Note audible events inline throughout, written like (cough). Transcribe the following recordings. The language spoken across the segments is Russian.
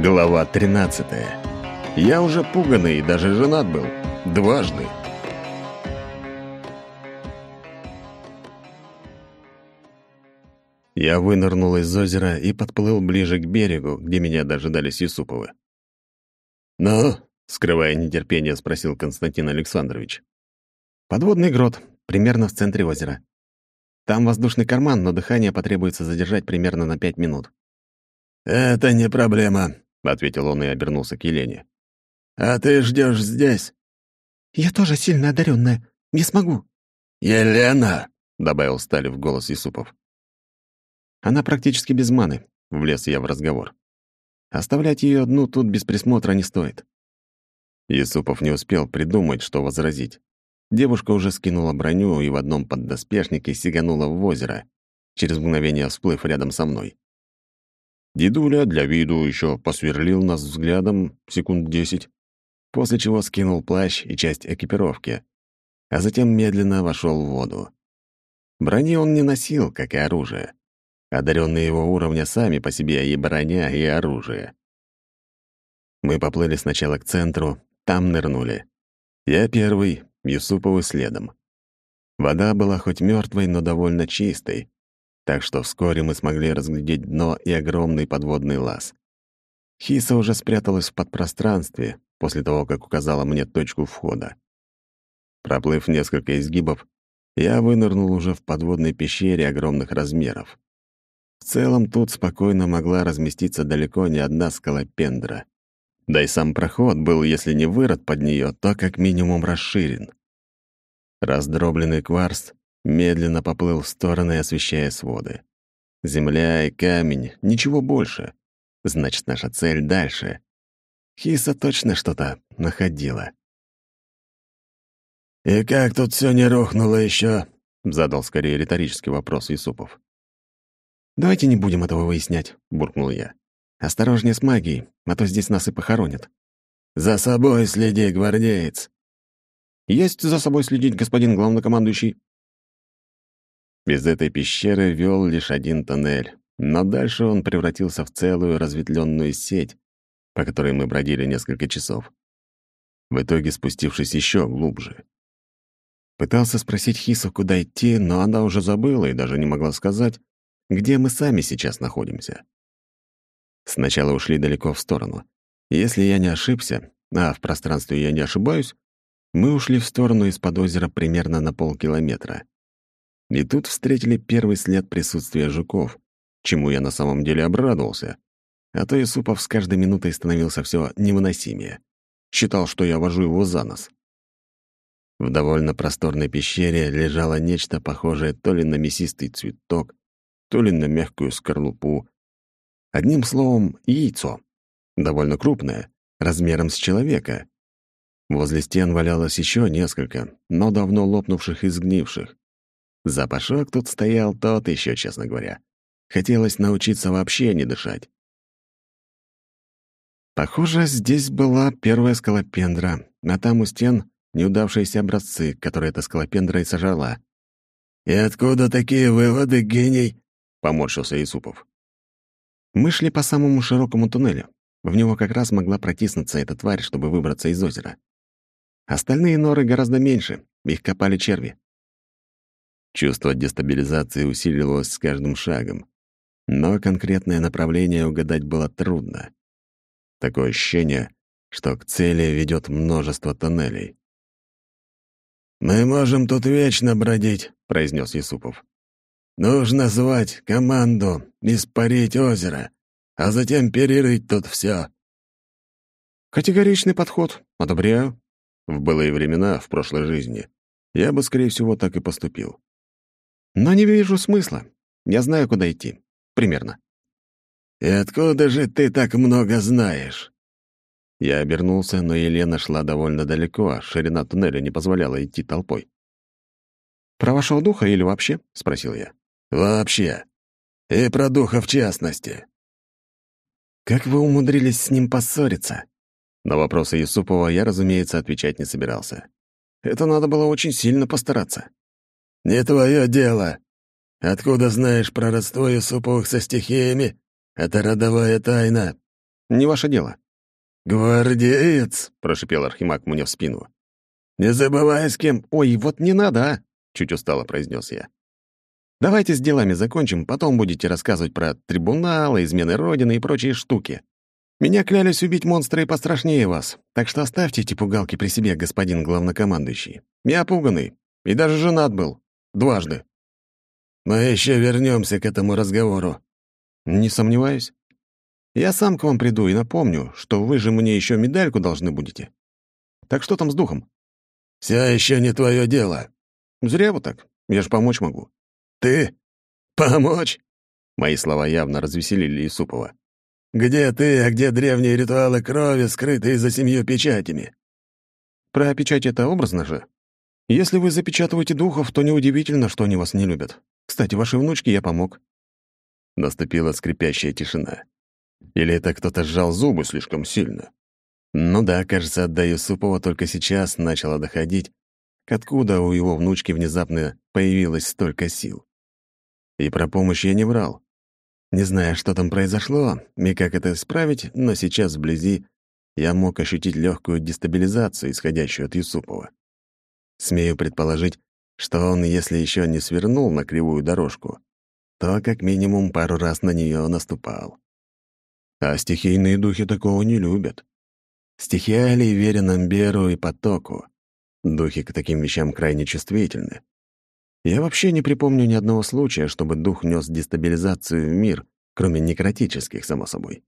Глава 13. Я уже пуганный и даже женат был. Дважды. Я вынырнул из озера и подплыл ближе к берегу, где меня дожидались Юсуповы. «Ну?» — скрывая нетерпение, спросил Константин Александрович. «Подводный грот, примерно в центре озера. Там воздушный карман, но дыхание потребуется задержать примерно на пять минут». «Это не проблема», — ответил он и обернулся к Елене. «А ты ждешь здесь?» «Я тоже сильно одаренная. Не смогу». «Елена!» — добавил Стали в голос Юсупов. «Она практически без маны», — влез я в разговор. «Оставлять ее одну тут без присмотра не стоит». Юсупов не успел придумать, что возразить. Девушка уже скинула броню и в одном поддоспешнике сиганула в озеро, через мгновение всплыв рядом со мной. Дедуля для виду еще посверлил нас взглядом секунд десять, после чего скинул плащ и часть экипировки, а затем медленно вошел в воду. Брони он не носил, как и оружие. Одаренные его уровня сами по себе и броня, и оружие. Мы поплыли сначала к центру, там нырнули. Я первый, Юсуповы следом. Вода была хоть мертвой, но довольно чистой, так что вскоре мы смогли разглядеть дно и огромный подводный лаз. Хиса уже спряталась в подпространстве после того, как указала мне точку входа. Проплыв несколько изгибов, я вынырнул уже в подводной пещере огромных размеров. В целом тут спокойно могла разместиться далеко не одна скалопендра. Да и сам проход был, если не вырод под нее, то как минимум расширен. Раздробленный кварц медленно поплыл в стороны, освещая своды. Земля и камень, ничего больше. Значит, наша цель дальше. Хиса точно что-то находила. «И как тут все не рухнуло еще? задал скорее риторический вопрос Юсупов. «Давайте не будем этого выяснять», — буркнул я. «Осторожнее с магией, а то здесь нас и похоронят». «За собой следи, гвардеец!» «Есть за собой следить, господин главнокомандующий», без этой пещеры вел лишь один тоннель, но дальше он превратился в целую разветвленную сеть, по которой мы бродили несколько часов. В итоге спустившись еще глубже. Пытался спросить Хису, куда идти, но она уже забыла и даже не могла сказать, где мы сами сейчас находимся. Сначала ушли далеко в сторону. Если я не ошибся, а в пространстве я не ошибаюсь, мы ушли в сторону из-под озера примерно на полкилометра. И тут встретили первый след присутствия жуков, чему я на самом деле обрадовался. А то Исупов с каждой минутой становился все невыносимее. Считал, что я вожу его за нос. В довольно просторной пещере лежало нечто похожее то ли на мясистый цветок, то ли на мягкую скорлупу. Одним словом, яйцо. Довольно крупное, размером с человека. Возле стен валялось еще несколько, но давно лопнувших и сгнивших. Запашок тут стоял тот еще, честно говоря. Хотелось научиться вообще не дышать. Похоже, здесь была первая скалопендра, а там у стен неудавшиеся образцы, которые эта скалопендра и сожрала. «И откуда такие выводы, гений?» — поморщился Исупов. Мы шли по самому широкому туннелю. В него как раз могла протиснуться эта тварь, чтобы выбраться из озера. Остальные норы гораздо меньше, их копали черви. Чувство дестабилизации усиливалось с каждым шагом, но конкретное направление угадать было трудно. Такое ощущение, что к цели ведет множество тоннелей. «Мы можем тут вечно бродить», — произнес Юсупов. «Нужно звать команду, испарить озеро, а затем перерыть тут все. «Категоричный подход. Одобряю». В былые времена, в прошлой жизни, я бы, скорее всего, так и поступил. Но не вижу смысла. Я знаю, куда идти. Примерно. «И откуда же ты так много знаешь?» Я обернулся, но Елена шла довольно далеко, а ширина туннеля не позволяла идти толпой. «Про вашего духа или вообще?» — спросил я. «Вообще. И про духа в частности». «Как вы умудрились с ним поссориться?» На вопросы Юсупова я, разумеется, отвечать не собирался. Это надо было очень сильно постараться. «Не твое дело. Откуда знаешь про родство Юсуповых со стихиями? Это родовая тайна». Не ваше дело». «Гвардеец!» — прошипел Архимаг мне в спину. «Не забывай, с кем...» «Ой, вот не надо, а!» — чуть устало произнес я. «Давайте с делами закончим, потом будете рассказывать про трибуналы, измены Родины и прочие штуки. Меня клялись убить монстры и пострашнее вас, так что оставьте эти пугалки при себе, господин главнокомандующий. Я пуганный, и даже женат был. Дважды». «Мы еще вернемся к этому разговору». «Не сомневаюсь. Я сам к вам приду и напомню, что вы же мне еще медальку должны будете. Так что там с духом?» «Все еще не твое дело». «Зря вы так. Я же помочь могу». «Ты? Помочь?» Мои слова явно развеселили Исупова. «Где ты, а где древние ритуалы крови, скрытые за семью печатями?» «Про печать это образно же. Если вы запечатываете духов, то неудивительно, что они вас не любят. Кстати, вашей внучке я помог». Наступила скрипящая тишина. Или это кто-то сжал зубы слишком сильно? Ну да, кажется, до Юсупова только сейчас начало доходить, откуда у его внучки внезапно появилось столько сил. И про помощь я не врал. Не знаю, что там произошло и как это исправить, но сейчас вблизи я мог ощутить легкую дестабилизацию, исходящую от Юсупова. Смею предположить, что он, если еще не свернул на кривую дорожку, то как минимум пару раз на нее наступал. А стихийные духи такого не любят. Стихиалий верен Амберу и потоку. Духи к таким вещам крайне чувствительны. Я вообще не припомню ни одного случая, чтобы дух нес дестабилизацию в мир, кроме некротических, само собой.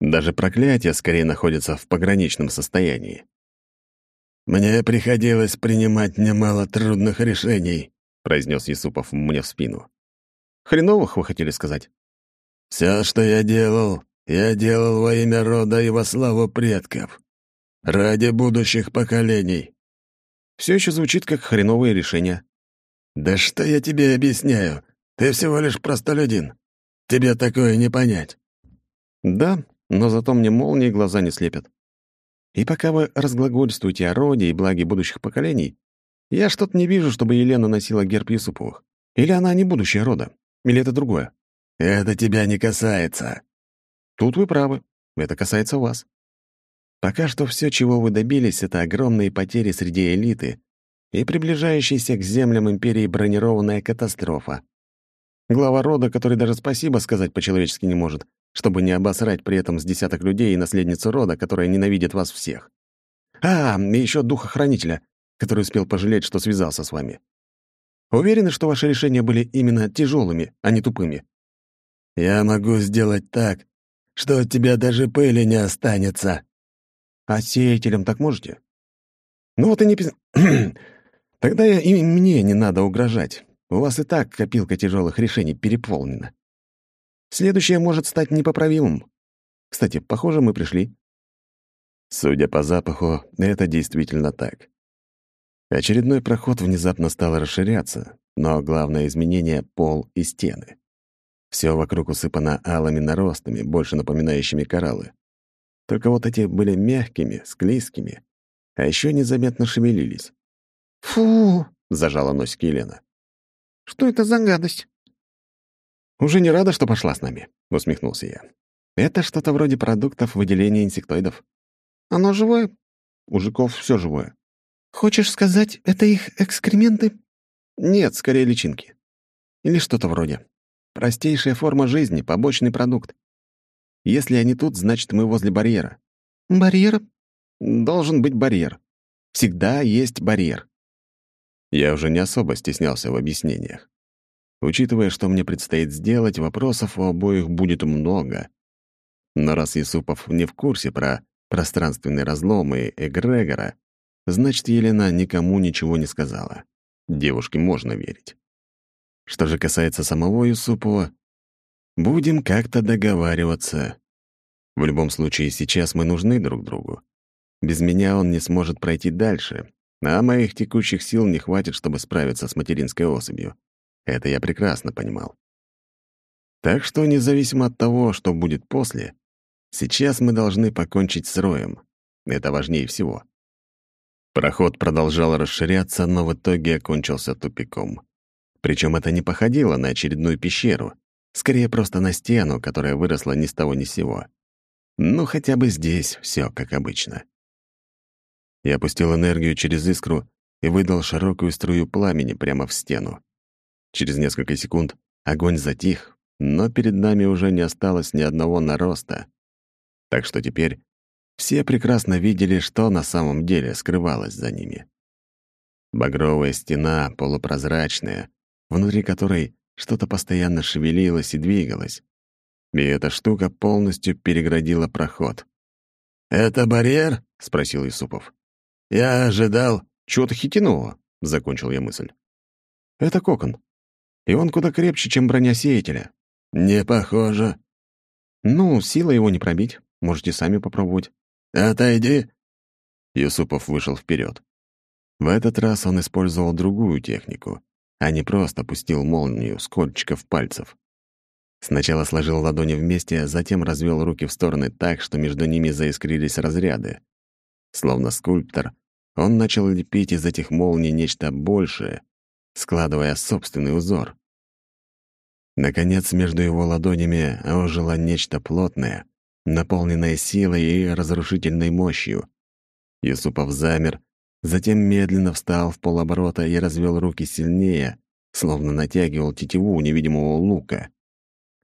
Даже проклятия скорее находятся в пограничном состоянии. «Мне приходилось принимать немало трудных решений», — произнес Юсупов мне в спину. «Хреновых, вы хотели сказать?» «Все, что я делал, я делал во имя рода и во славу предков. Ради будущих поколений». Все еще звучит как хреновое решение. «Да что я тебе объясняю? Ты всего лишь простолюдин. Тебе такое не понять». «Да, но зато мне молнии глаза не слепят. И пока вы разглагольствуете о роде и благе будущих поколений, я что-то не вижу, чтобы Елена носила герб Юсуповых. Или она не будущее рода, или это другое. Это тебя не касается. Тут вы правы. Это касается вас. Пока что все, чего вы добились, это огромные потери среди элиты и приближающаяся к землям империи бронированная катастрофа. Глава рода, который даже спасибо сказать по-человечески не может, чтобы не обосрать при этом с десяток людей и наследницу рода, которая ненавидит вас всех. А, и еще духохранителя, который успел пожалеть, что связался с вами. Уверены, что ваши решения были именно тяжелыми, а не тупыми? Я могу сделать так, что от тебя даже пыли не останется. А сеятелем так можете? Ну вот и не... (clears throat) Тогда и мне не надо угрожать. У вас и так копилка тяжелых решений переполнена. Следующее может стать непоправимым. Кстати, похоже, мы пришли. Судя по запаху, это действительно так. Очередной проход внезапно стал расширяться, но главное изменение — пол и стены. Все вокруг усыпано алыми наростами, больше напоминающими кораллы. Только вот эти были мягкими, склизкими, а еще незаметно шевелились. «Фу!» — зажала носик Елена. «Что это за гадость?» «Уже не рада, что пошла с нами», — усмехнулся я. «Это что-то вроде продуктов выделения инсектоидов». «Оно живое?» «У жуков все живое». «Хочешь сказать, это их экскременты?» «Нет, скорее личинки. Или что-то вроде. Простейшая форма жизни, побочный продукт. Если они тут, значит, мы возле барьера». «Барьера?» «Должен быть барьер. Всегда есть барьер». Я уже не особо стеснялся в объяснениях. Учитывая, что мне предстоит сделать, вопросов у обоих будет много. Но раз Юсупов не в курсе про пространственный разлом и эгрегора, значит, Елена никому ничего не сказала. Девушке можно верить. Что же касается самого Юсупова, будем как-то договариваться. В любом случае, сейчас мы нужны друг другу. Без меня он не сможет пройти дальше, а моих текущих сил не хватит, чтобы справиться с материнской особью. Это я прекрасно понимал. Так что, независимо от того, что будет после, сейчас мы должны покончить с роем. Это важнее всего. Проход продолжал расширяться, но в итоге окончился тупиком. Причем это не походило на очередную пещеру, скорее просто на стену, которая выросла ни с того ни с сего. Ну, хотя бы здесь все как обычно. Я опустил энергию через искру и выдал широкую струю пламени прямо в стену. Через несколько секунд огонь затих, но перед нами уже не осталось ни одного нароста. Так что теперь все прекрасно видели, что на самом деле скрывалось за ними. Багровая стена, полупрозрачная, внутри которой что-то постоянно шевелилось и двигалось. И эта штука полностью переградила проход. «Это барьер?» — спросил Юсупов. «Я ожидал...» «Чего-то хитинового», — закончил я мысль. «Это кокон. И он куда крепче, чем броня сеятеля». «Не похоже». «Ну, сила его не пробить. Можете сами попробовать». «Отойди». Юсупов вышел вперед. В этот раз он использовал другую технику, а не просто пустил молнию с кончиков пальцев. Сначала сложил ладони вместе, затем развел руки в стороны так, что между ними заискрились разряды. Словно скульптор, он начал лепить из этих молний нечто большее, складывая собственный узор. Наконец, между его ладонями ожило нечто плотное, наполненное силой и разрушительной мощью. Юсупов замер, затем медленно встал в полоборота и развел руки сильнее, словно натягивал тетиву невидимого лука.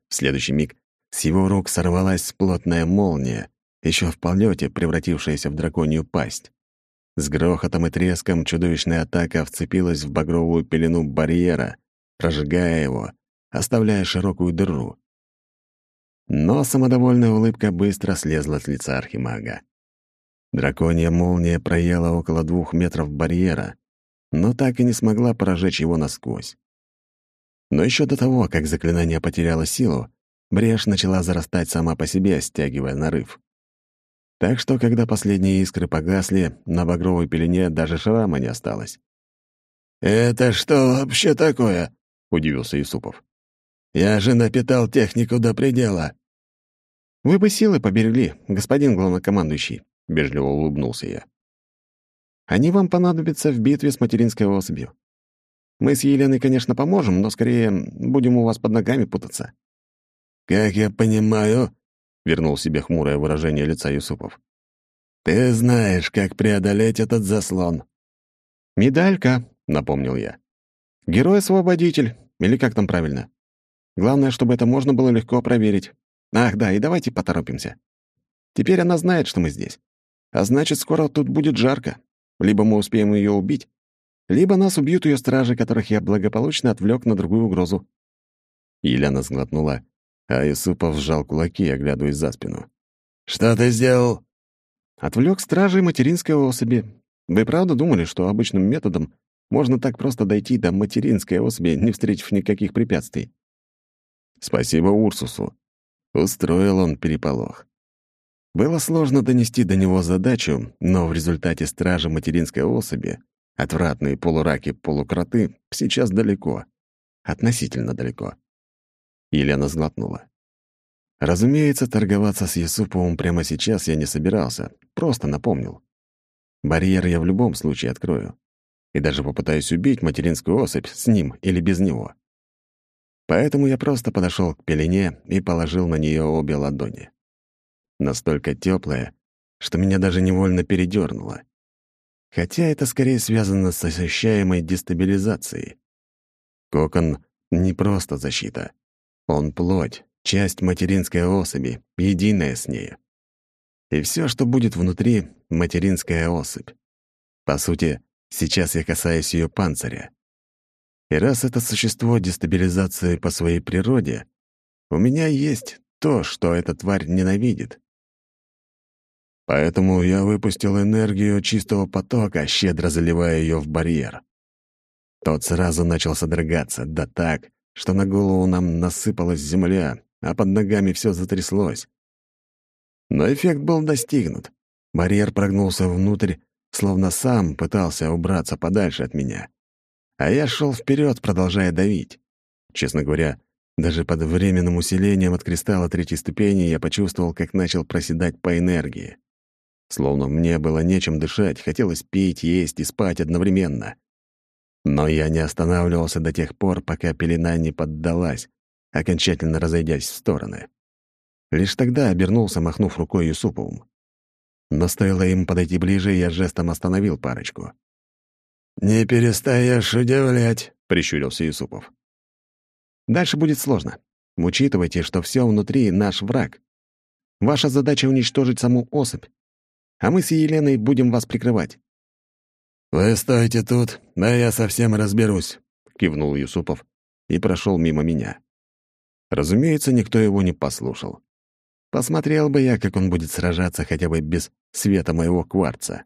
В следующий миг с его рук сорвалась плотная молния, еще в полете превратившаяся в драконью пасть. С грохотом и треском чудовищная атака вцепилась в багровую пелену барьера, прожигая его, оставляя широкую дыру. Но самодовольная улыбка быстро слезла с лица архимага. Драконья молния проела около двух метров барьера, но так и не смогла прожечь его насквозь. Но еще до того, как заклинание потеряло силу, брешь начала зарастать сама по себе, стягивая нарыв. Так что, когда последние искры погасли, на багровой пелене даже шрама не осталось. «Это что вообще такое?» — удивился Юсупов. «Я же напитал технику до предела». «Вы бы силы поберегли, господин главнокомандующий», — вежливо улыбнулся я. «Они вам понадобятся в битве с материнской особью. Мы с Еленой, конечно, поможем, но скорее будем у вас под ногами путаться». «Как я понимаю», — вернул себе хмурое выражение лица Юсупов, «ты знаешь, как преодолеть этот заслон». «Медалька», — напомнил я. «Герой-освободитель, или как там правильно? Главное, чтобы это можно было легко проверить. Ах, да, и давайте поторопимся. Теперь она знает, что мы здесь. А значит, скоро тут будет жарко. Либо мы успеем ее убить, либо нас убьют ее стражи, которых я благополучно отвлек на другую угрозу». Еляна сглотнула, а Юсупов сжал кулаки, оглядываясь за спину. «Что ты сделал?» «Отвлек стражей материнской особи. Вы правда думали, что обычным методом можно так просто дойти до материнской особи, не встретив никаких препятствий?» Спасибо Урсусу. Устроил он переполох. Было сложно донести до него задачу, но в результате стража материнской особи, отвратные полураки-полукроты, сейчас далеко. Относительно далеко. Елена сглотнула. Разумеется, торговаться с Юсуповым прямо сейчас я не собирался, просто напомнил. Барьер я в любом случае открою. И даже попытаюсь убить материнскую особь с ним или без него. Поэтому я просто подошел к пелене и положил на нее обе ладони настолько теплая, что меня даже невольно передернуло. Хотя это скорее связано с ощущаемой дестабилизацией. Кокон — не просто защита. Он плоть, часть материнской особи, единая с ней. И все, что будет внутри — материнская особь. По сути, сейчас я касаюсь ее панциря. И раз это существо дестабилизации по своей природе, у меня есть то, что эта тварь ненавидит. Поэтому я выпустил энергию чистого потока, щедро заливая ее в барьер. Тот сразу начал содрогаться, да так, что на голову нам насыпалась земля, а под ногами все затряслось. Но эффект был достигнут. Барьер прогнулся внутрь, словно сам пытался убраться подальше от меня. А я шел вперед, продолжая давить. Честно говоря, даже под временным усилением от кристалла третьей ступени я почувствовал, как начал проседать по энергии. Словно мне было нечем дышать, хотелось пить, есть и спать одновременно. Но я не останавливался до тех пор, пока пелена не поддалась, окончательно разойдясь в стороны. Лишь тогда обернулся, махнув рукой Юсуповым. Но стоило им подойти ближе, я жестом остановил парочку. «Не перестаешь удивлять», — прищурился Юсупов. «Дальше будет сложно. Учитывайте, что все внутри — наш враг. Ваша задача — уничтожить саму особь. А мы с Еленой будем вас прикрывать». «Вы стойте тут, да я совсем разберусь», — кивнул Юсупов и прошел мимо меня. Разумеется, никто его не послушал. Посмотрел бы я, как он будет сражаться хотя бы без света моего кварца.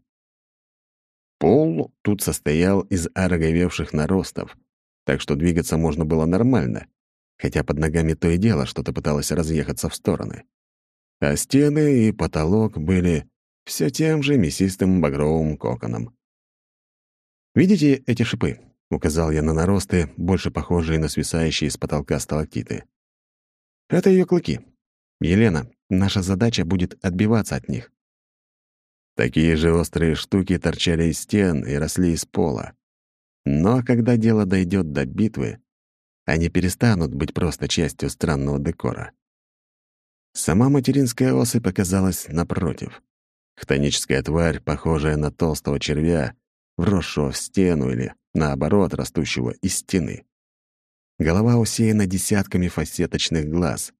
Пол тут состоял из ороговевших наростов, так что двигаться можно было нормально, хотя под ногами то и дело что-то пыталось разъехаться в стороны. А стены и потолок были все тем же мясистым багровым коконом. «Видите эти шипы?» — указал я на наросты, больше похожие на свисающие с потолка сталактиты. «Это ее клыки. Елена, наша задача будет отбиваться от них. Такие же острые штуки торчали из стен и росли из пола. Но когда дело дойдет до битвы, они перестанут быть просто частью странного декора. Сама материнская особь показалась напротив. Хтоническая тварь, похожая на толстого червя, вросшего в стену или, наоборот, растущего из стены. Голова усеяна десятками фасеточных глаз.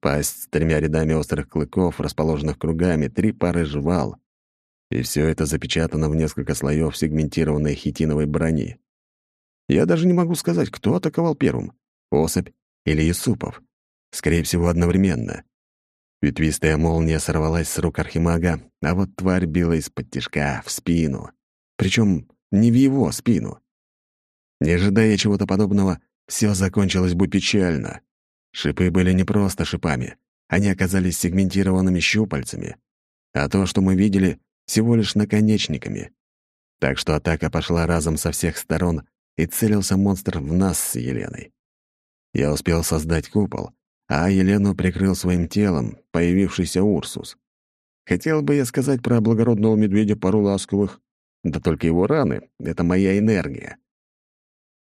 Пасть с тремя рядами острых клыков, расположенных кругами, три пары жвал. И все это запечатано в несколько слоев сегментированной хитиновой брони. Я даже не могу сказать, кто атаковал первым — особь или Юсупов. Скорее всего, одновременно. Ветвистая молния сорвалась с рук архимага, а вот тварь била из-под тишка в спину. Причем не в его спину. Не ожидая чего-то подобного, все закончилось бы печально. Шипы были не просто шипами, они оказались сегментированными щупальцами. А то, что мы видели, всего лишь наконечниками. Так что атака пошла разом со всех сторон, и целился монстр в нас с Еленой. Я успел создать купол, а Елену прикрыл своим телом появившийся Урсус. Хотел бы я сказать про благородного медведя пару ласковых, да только его раны — это моя энергия.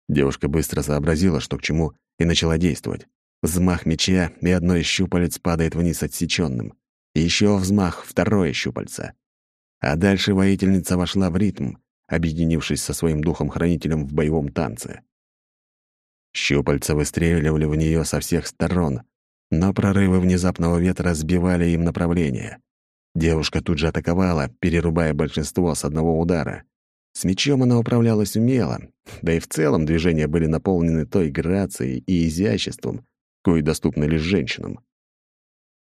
Девушка быстро сообразила, что к чему, и начала действовать. Взмах меча, и одно из щупалец падает вниз отсеченным. Еще взмах, второе щупальце. А дальше воительница вошла в ритм, объединившись со своим духом-хранителем в боевом танце. Щупальца выстреливали в нее со всех сторон, но прорывы внезапного ветра сбивали им направление. Девушка тут же атаковала, перерубая большинство с одного удара. С мечом она управлялась умело, да и в целом движения были наполнены той грацией и изяществом, кои доступны лишь женщинам.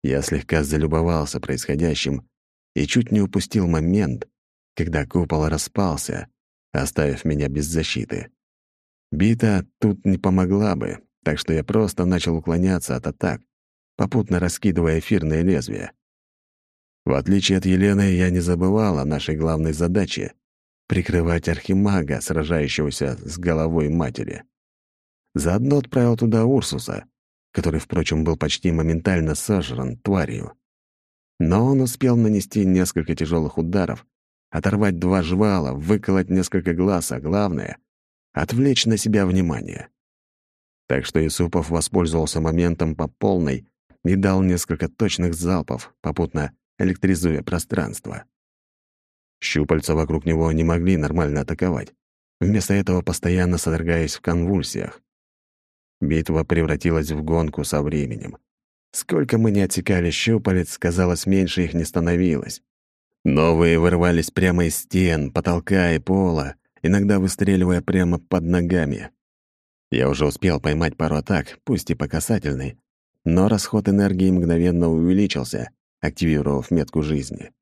Я слегка залюбовался происходящим и чуть не упустил момент, когда купол распался, оставив меня без защиты. Бита тут не помогла бы, так что я просто начал уклоняться от атак, попутно раскидывая эфирное лезвие. В отличие от Елены, я не забывал о нашей главной задаче — прикрывать архимага, сражающегося с головой матери. Заодно отправил туда Урсуса, который, впрочем, был почти моментально сожран тварью. Но он успел нанести несколько тяжелых ударов, оторвать два жвала, выколоть несколько глаз, а главное — отвлечь на себя внимание. Так что Исупов воспользовался моментом по полной и дал несколько точных залпов, попутно электризуя пространство. Щупальца вокруг него не могли нормально атаковать, вместо этого постоянно содрогаясь в конвульсиях. Битва превратилась в гонку со временем. Сколько мы не отсекали щупалец, казалось, меньше их не становилось. Новые вырывались прямо из стен, потолка и пола, иногда выстреливая прямо под ногами. Я уже успел поймать пару атак, пусть и по касательной, но расход энергии мгновенно увеличился, активировав метку жизни.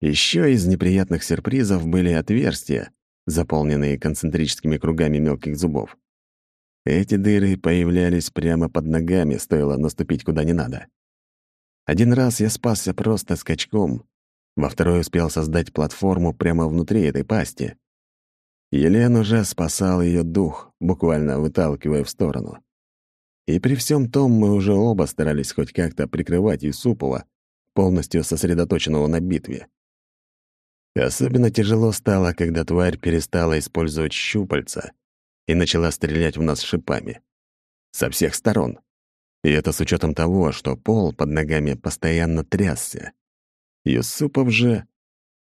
Еще из неприятных сюрпризов были отверстия, заполненные концентрическими кругами мелких зубов. Эти дыры появлялись прямо под ногами, стоило наступить куда не надо. Один раз я спасся просто скачком, во второй успел создать платформу прямо внутри этой пасти. Елен уже спасал ее дух, буквально выталкивая в сторону. И при всем том мы уже оба старались хоть как-то прикрывать Юсупова, полностью сосредоточенного на битве. Особенно тяжело стало, когда тварь перестала использовать щупальца — и начала стрелять в нас шипами. Со всех сторон. И это с учетом того, что пол под ногами постоянно трясся. Юсупов же...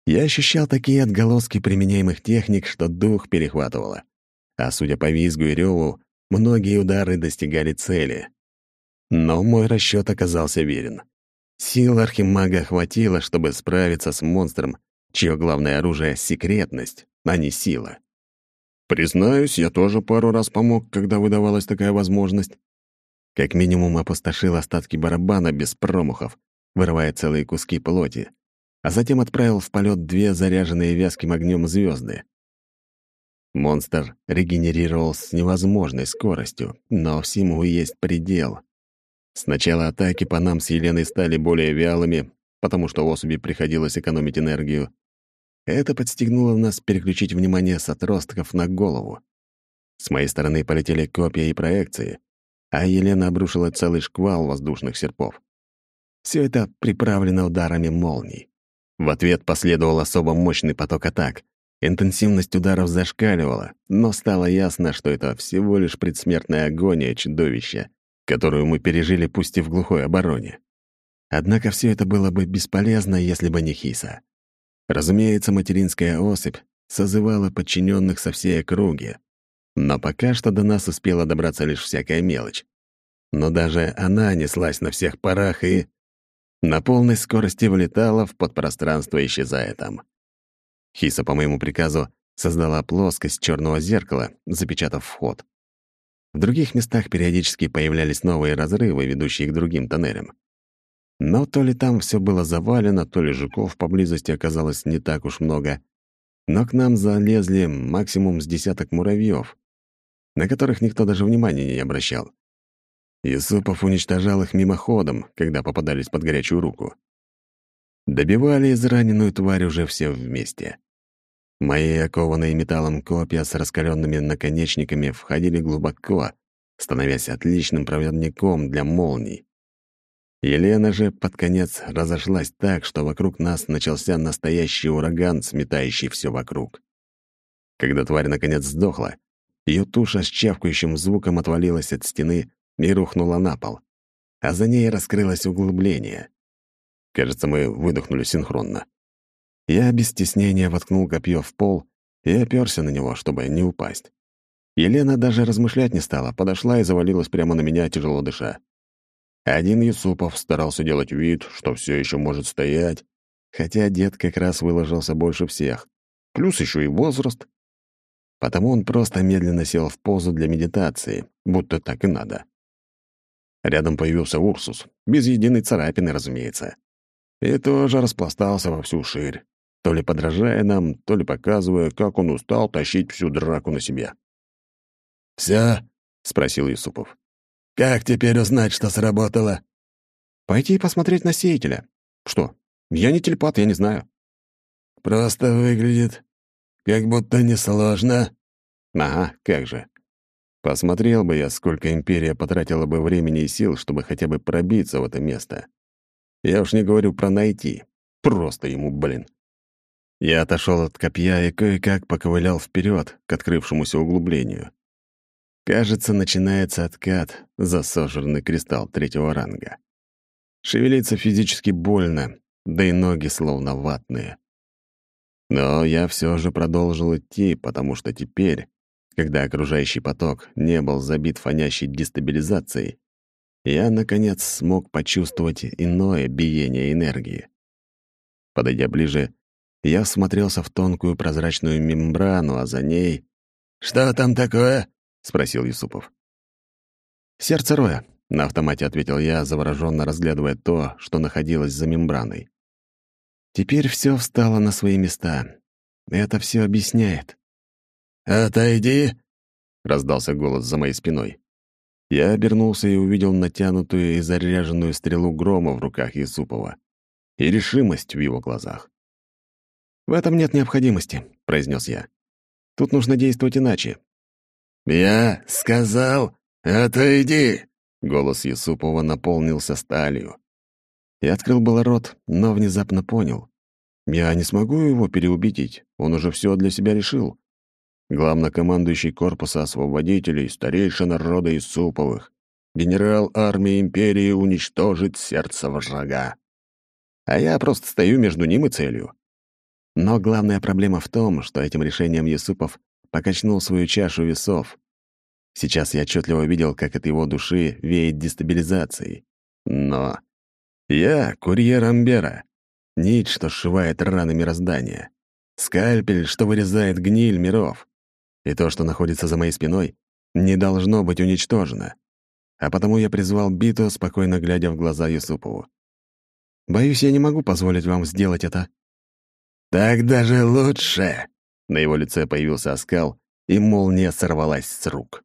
Я ощущал такие отголоски применяемых техник, что дух перехватывало. А судя по визгу и реву, многие удары достигали цели. Но мой расчет оказался верен. Сил архимага хватило, чтобы справиться с монстром, чье главное оружие — секретность, а не сила. Признаюсь, я тоже пару раз помог, когда выдавалась такая возможность. Как минимум опустошил остатки барабана без промахов, вырывая целые куски плоти, а затем отправил в полет две заряженные вязким огнем звезды. Монстр регенерировал с невозможной скоростью, но всему есть предел. Сначала атаки по нам с Еленой стали более вялыми, потому что особи приходилось экономить энергию. Это подстегнуло нас переключить внимание с отростков на голову. С моей стороны полетели копья и проекции, а Елена обрушила целый шквал воздушных серпов. Все это приправлено ударами молний. В ответ последовал особо мощный поток атак. Интенсивность ударов зашкаливала, но стало ясно, что это всего лишь предсмертная агония чудовища, которую мы пережили пусть и в глухой обороне. Однако все это было бы бесполезно, если бы не Хиса. Разумеется, материнская особь созывала подчиненных со всей округи, но пока что до нас успела добраться лишь всякая мелочь. Но даже она неслась на всех парах и на полной скорости влетала в подпространство, исчезая там. Хиса, по моему приказу, создала плоскость черного зеркала, запечатав вход. В других местах периодически появлялись новые разрывы, ведущие к другим тоннелям. Но то ли там все было завалено, то ли жуков поблизости оказалось не так уж много. Но к нам залезли максимум с десяток муравьев, на которых никто даже внимания не обращал. Юсупов уничтожал их мимоходом, когда попадались под горячую руку. Добивали израненную тварь уже все вместе. Мои окованные металлом копья с раскаленными наконечниками входили глубоко, становясь отличным проводником для молний. Елена же под конец разошлась так, что вокруг нас начался настоящий ураган, сметающий все вокруг. Когда тварь наконец сдохла, ее туша с чавкающим звуком отвалилась от стены и рухнула на пол, а за ней раскрылось углубление. Кажется, мы выдохнули синхронно. Я без стеснения воткнул копье в пол и оперся на него, чтобы не упасть. Елена даже размышлять не стала, подошла и завалилась прямо на меня, тяжело дыша. Один Юсупов старался делать вид, что все еще может стоять, хотя дед как раз выложился больше всех. Плюс еще и возраст. Потому он просто медленно сел в позу для медитации, будто так и надо. Рядом появился Урсус, без единой царапины, разумеется. И тоже распластался во всю ширь, то ли подражая нам, то ли показывая, как он устал тащить всю драку на себе. «Всё?» — спросил Юсупов. «Как теперь узнать, что сработало?» «Пойти посмотреть на сеятеля. Что? Я не телепат, я не знаю». «Просто выглядит, как будто несложно». «Ага, как же. Посмотрел бы я, сколько Империя потратила бы времени и сил, чтобы хотя бы пробиться в это место. Я уж не говорю про найти. Просто ему, блин. Я отошел от копья и кое-как поковылял вперед к открывшемуся углублению. Кажется, начинается откат за сожранный кристалл третьего ранга. Шевелиться физически больно, да и ноги словно ватные. Но я все же продолжил идти, потому что теперь когда окружающий поток не был забит фонящей дестабилизацией, я, наконец, смог почувствовать иное биение энергии. Подойдя ближе, я всмотрелся в тонкую прозрачную мембрану, а за ней... «Что там такое?» — спросил Юсупов. «Сердце роя», — на автомате ответил я, завороженно разглядывая то, что находилось за мембраной. Теперь все встало на свои места. Это все объясняет. «Отойди!» — раздался голос за моей спиной. Я обернулся и увидел натянутую и заряженную стрелу грома в руках Юсупова и решимость в его глазах. «В этом нет необходимости», — произнес я. «Тут нужно действовать иначе». «Я сказал, отойди!» Голос Юсупова наполнился сталью. Я открыл было рот, но внезапно понял. Я не смогу его переубедить, он уже все для себя решил главнокомандующий корпуса освободителей, старейшина рода Исуповых. Генерал армии империи уничтожит сердце врага. А я просто стою между ним и целью. Но главная проблема в том, что этим решением Юсупов покачнул свою чашу весов. Сейчас я отчетливо видел, как от его души веет дестабилизацией. Но я — курьер Амбера, нить, что сшивает раны мироздания, скальпель, что вырезает гниль миров. И то, что находится за моей спиной, не должно быть уничтожено. А потому я призвал Биту, спокойно глядя в глаза Юсупову. «Боюсь, я не могу позволить вам сделать это». «Так даже лучше!» На его лице появился оскал, и молния сорвалась с рук.